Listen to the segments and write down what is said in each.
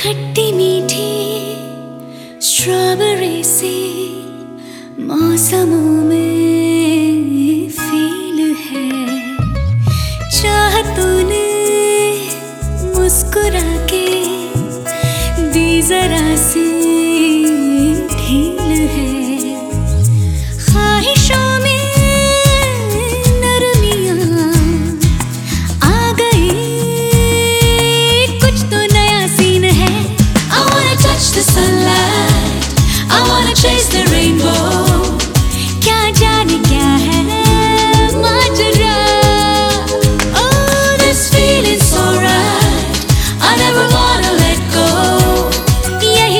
खट्टी मीठी स्ट्रॉबेरी से मौसमों में फील है। चाह तूने मुस्कुरा के दी जरा सी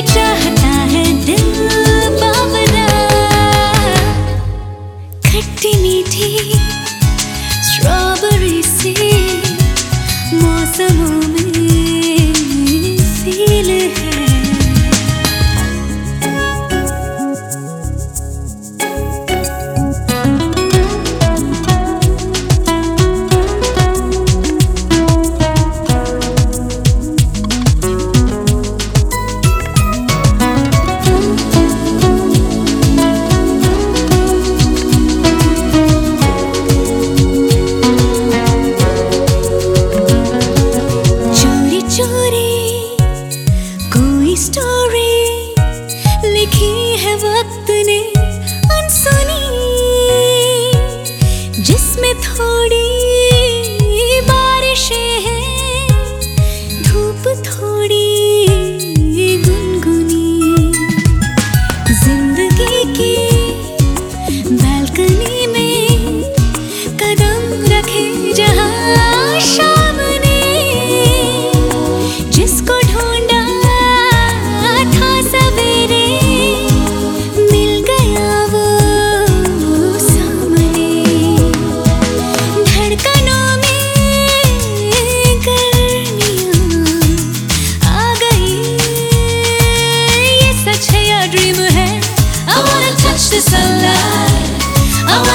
चाहता 不痛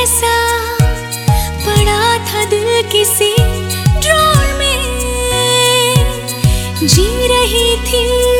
जैसा पड़ा था दिल किसी ड्रॉर में। जी रही थी